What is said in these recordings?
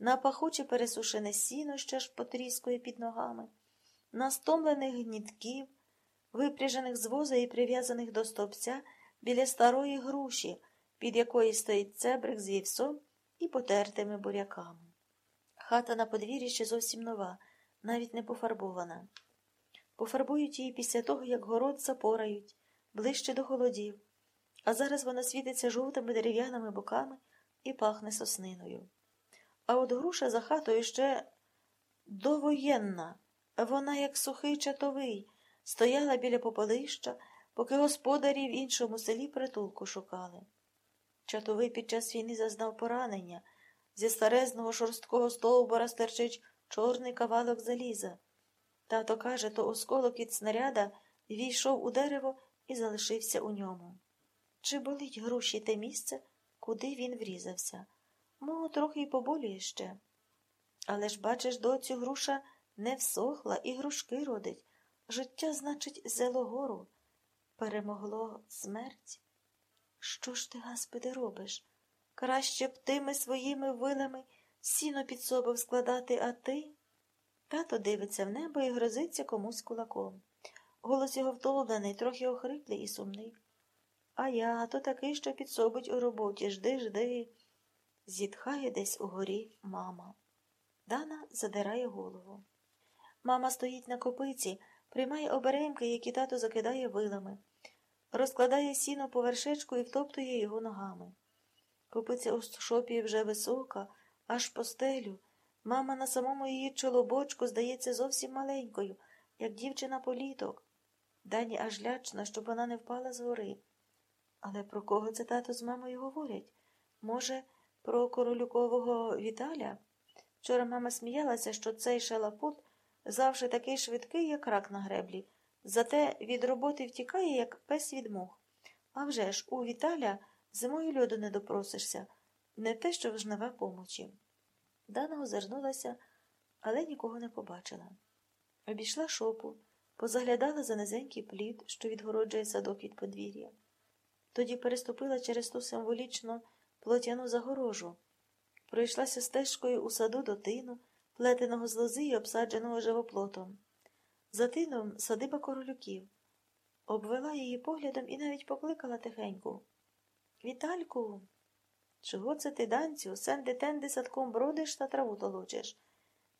на пахуче пересушене сіно, що аж потріскує під ногами, на стомлених гнітків, випряжених з воза і прив'язаних до стовпця біля старої груші, під якої стоїть цебрик з вівсом і потертими буряками. Хата на подвір'ї ще зовсім нова, навіть не пофарбована. Пофарбують її після того, як город запорають, ближче до холодів, а зараз вона світиться жовтими дерев'яними боками і пахне сосниною. А от груша за хатою ще довоєнна, вона, як сухий чатовий, стояла біля попелища, поки господарі в іншому селі притулку шукали. Чатовий під час війни зазнав поранення. Зі старезного шорсткого стовбура стерчить чорний кавалок заліза. Тато каже, то осколок від снаряда війшов у дерево і залишився у ньому. Чи болить груші те місце, куди він врізався? Мого трохи й поболює ще. Але ж, бачиш, доцю груша не всохла і грушки родить. Життя, значить, зело гору. Перемогло смерть. Що ж ти, Господи, робиш? Краще б тими своїми вилами сіно під собою складати, а ти. Тато дивиться в небо і грозиться комусь кулаком. Голос його втомлений, трохи охриплий і сумний. А я то такий, що підсобить у роботі. Жди, жди. Зітхає десь угорі мама. Дана задирає голову. Мама стоїть на копиці, приймає оберемки, які тато закидає вилами, розкладає сіно по вершечку і втоптує його ногами. Копиця у шопі вже висока, аж по стелю. Мама на самому її чолобочку здається зовсім маленькою, як дівчина політок. Дані аж лячно, щоб вона не впала з гори. Але про кого це тато з мамою говорять? Може, про королюкового Віталя? Вчора мама сміялася, що цей шалапут завжди такий швидкий, як рак на греблі, зате від роботи втікає, як пес від мух. А вже ж, у Віталя зимою льоду не допросишся, не те, що вжневе помочі. Дана озирнулася, але нікого не побачила. Обійшла шопу, позаглядала за низенький плід, що відгороджує садок від подвір'я. Тоді переступила через ту символічну плотяну загорожу, пройшлася стежкою у саду до тину, плетеного з лози і обсадженого живоплотом. За тином садиба королюків. Обвела її поглядом і навіть покликала тихеньку. Вітальку, чого це ти, данцю, сенди тенди садком бродиш та траву толочиш?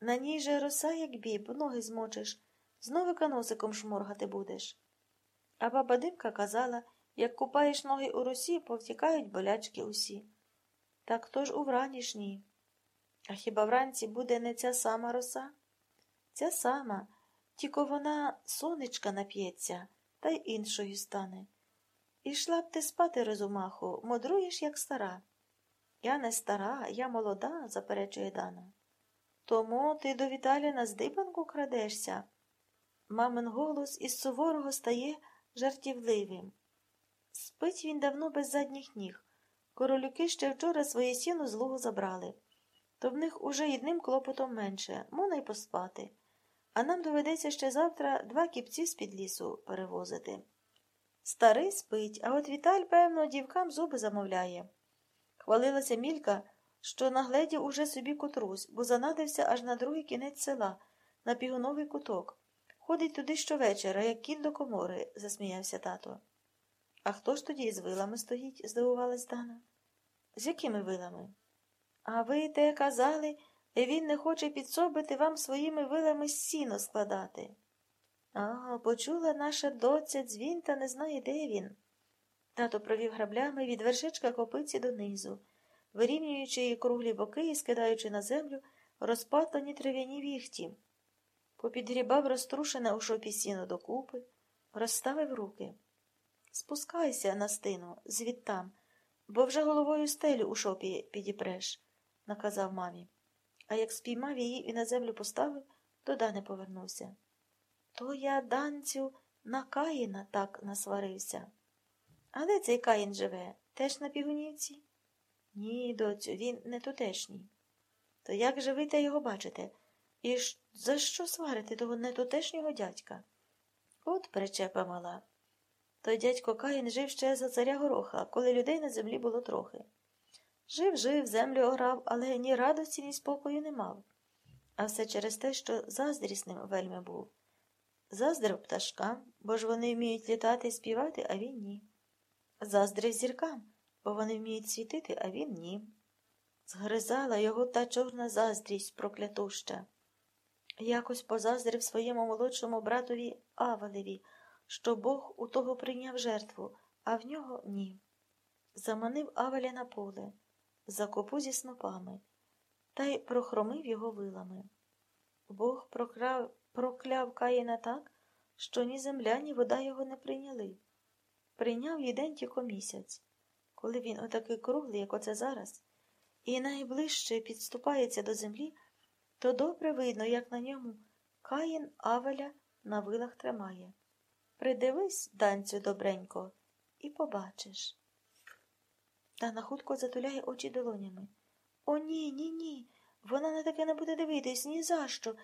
На ній же роса, як біб, ноги змочиш, знову каносиком шморгати будеш. А баба димка казала, як купаєш ноги у росі, повтікають болячки усі. Так то ж у вранішній. А хіба вранці буде не ця сама роса? Ця сама, тільки вона сонечка нап'ється, та й іншою стане. Ішла б ти спати, розумаху, мудруєш, як стара. Я не стара, я молода, заперечує Дана. Тому ти до Віталія на здибанку крадешся. Мамин голос із суворого стає жартівливим. Спить він давно без задніх ніг. Королюки ще вчора своє сіно з лугу забрали. То в них уже одним клопотом менше, можна й поспати. А нам доведеться ще завтра два кіпці з-під лісу перевозити. Старий спить, а от Віталь, певно, дівкам зуби замовляє. Хвалилася Мілька, що нагледів уже собі котрусь, бо занадився аж на другий кінець села, на пігуновий куток. Ходить туди щовечора, як кінь до комори, засміявся тато. А хто ж тоді з вилами стоїть? здивувалась Дана. З якими вилами? А ви те казали, він не хоче підсобити вам своїми вилами сіно складати. А, почула наша доця дзвін та не знає, де він. Тато провів граблями від вершечка копиці донизу, вирівнюючи її круглі боки і скидаючи на землю розпатлені трав'яні віхті. Попідгрібав розтрушене у шопі сіно докупи, розставив руки. Спускайся на стину, звідтам, бо вже головою стелю у шопі підіпреш, наказав мамі. А як спіймав її і на землю поставив, то не повернувся. То я, данцю, на Каїна так насварився. А де цей Каїн живе? Теж на пігунівці? Ні, доцю, він не тутешній. То як же ви те його бачите? І за що сварити того нетутешнього дядька? От причепа мала. Той дядько Каїн жив ще за царя гороха, коли людей на землі було трохи. Жив, жив, землю орав, але ні радості, ні спокою не мав. А все через те, що заздрісним вельми був. Заздрив пташкам, бо ж вони вміють літати і співати, а він ні. Заздрив зіркам, бо вони вміють світити, а він ні. Згризала його та чорна заздрість проклятуща. Якось позаздрив своєму молодшому братові Авалеві, що Бог у того прийняв жертву, а в нього ні. Заманив Авеля на поле, за копу зі снопами, та й прохромив його вилами. Бог прокрав, прокляв Каїна так, що ні земля, ні вода його не прийняли. Прийняв їй день тільки місяць, коли він отакий круглий, як оце зараз, і найближче підступається до землі, то добре видно, як на ньому Каїн Авеля на вилах тримає. Придивись, данцю добренько, і побачиш. Та нахутко затуляє очі долонями. О, ні, ні, ні. Вона на таке не буде дивитись ні за що.